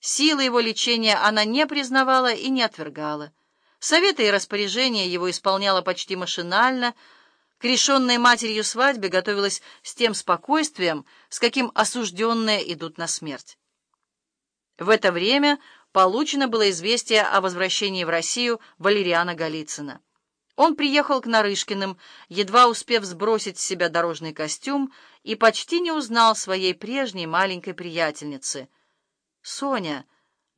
Силы его лечения она не признавала и не отвергала. Советы и распоряжения его исполняла почти машинально, к решенной матерью свадьбе готовилась с тем спокойствием, с каким осужденные идут на смерть. В это время получено было известие о возвращении в Россию Валериана Голицына. Он приехал к Нарышкиным, едва успев сбросить с себя дорожный костюм, и почти не узнал своей прежней маленькой приятельницы. «Соня,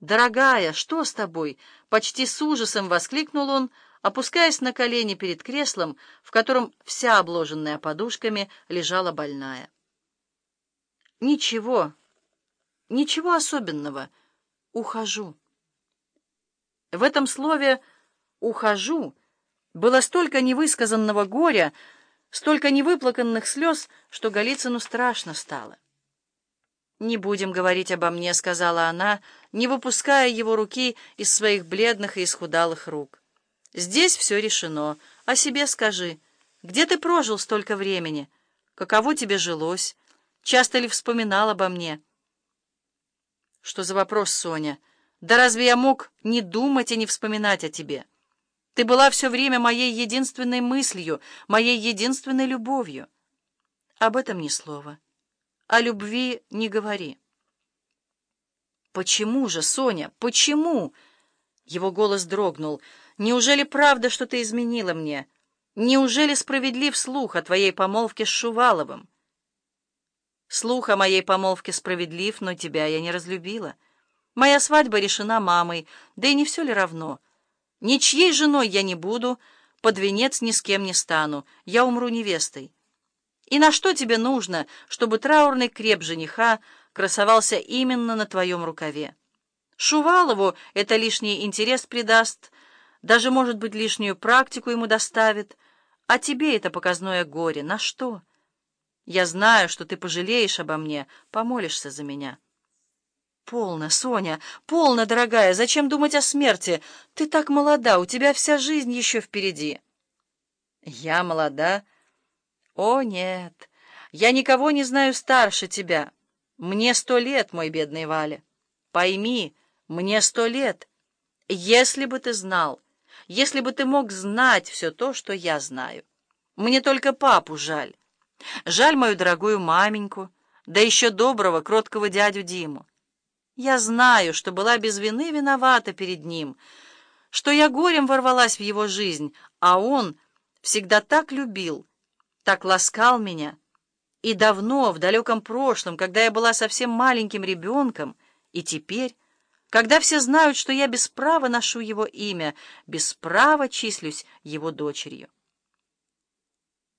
дорогая, что с тобой?» — почти с ужасом воскликнул он, опускаясь на колени перед креслом, в котором вся обложенная подушками лежала больная. «Ничего, ничего особенного. Ухожу». В этом слове «ухожу» было столько невысказанного горя, столько невыплаканных слез, что Голицыну страшно стало. «Не будем говорить обо мне», — сказала она, не выпуская его руки из своих бледных и исхудалых рук. «Здесь все решено. О себе скажи. Где ты прожил столько времени? Каково тебе жилось? Часто ли вспоминал обо мне?» «Что за вопрос, Соня? Да разве я мог не думать и не вспоминать о тебе?» Ты была все время моей единственной мыслью, моей единственной любовью. Об этом ни слова. О любви не говори. Почему же, Соня, почему? Его голос дрогнул. Неужели правда, что ты изменила мне? Неужели справедлив слух о твоей помолвке с Шуваловым? Слух о моей помолвке справедлив, но тебя я не разлюбила. Моя свадьба решена мамой, да и не все ли равно — Ничьей женой я не буду, под венец ни с кем не стану, я умру невестой. И на что тебе нужно, чтобы траурный креп жениха красовался именно на твоем рукаве? Шувалову это лишний интерес придаст, даже, может быть, лишнюю практику ему доставит, а тебе это показное горе. На что? Я знаю, что ты пожалеешь обо мне, помолишься за меня». «Полно, Соня, полно, дорогая, зачем думать о смерти? Ты так молода, у тебя вся жизнь еще впереди». «Я молода?» «О, нет, я никого не знаю старше тебя. Мне сто лет, мой бедный Валя. Пойми, мне сто лет. Если бы ты знал, если бы ты мог знать все то, что я знаю. Мне только папу жаль. Жаль мою дорогую маменьку, да еще доброго, кроткого дядю Диму. Я знаю, что была без вины виновата перед ним, что я горем ворвалась в его жизнь, а он всегда так любил, так ласкал меня. И давно, в далеком прошлом, когда я была совсем маленьким ребенком, и теперь, когда все знают, что я без права ношу его имя, без права числюсь его дочерью.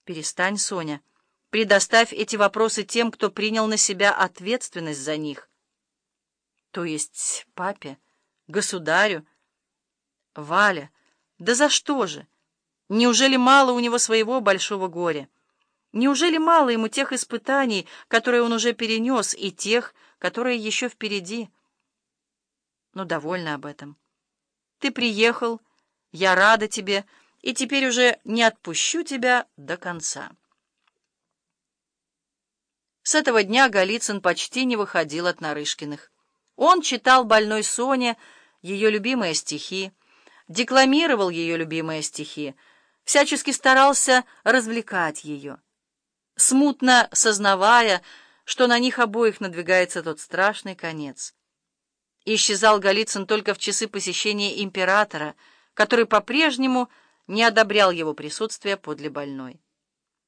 Перестань, Соня, предоставь эти вопросы тем, кто принял на себя ответственность за них. То есть папе, государю? Валя, да за что же? Неужели мало у него своего большого горя? Неужели мало ему тех испытаний, которые он уже перенес, и тех, которые еще впереди? Ну, довольна об этом. Ты приехал, я рада тебе, и теперь уже не отпущу тебя до конца. С этого дня Голицын почти не выходил от Нарышкиных. Он читал больной Соне ее любимые стихи, декламировал ее любимые стихи, всячески старался развлекать ее, смутно сознавая, что на них обоих надвигается тот страшный конец. Исчезал Голицын только в часы посещения императора, который по-прежнему не одобрял его присутствие подле больной.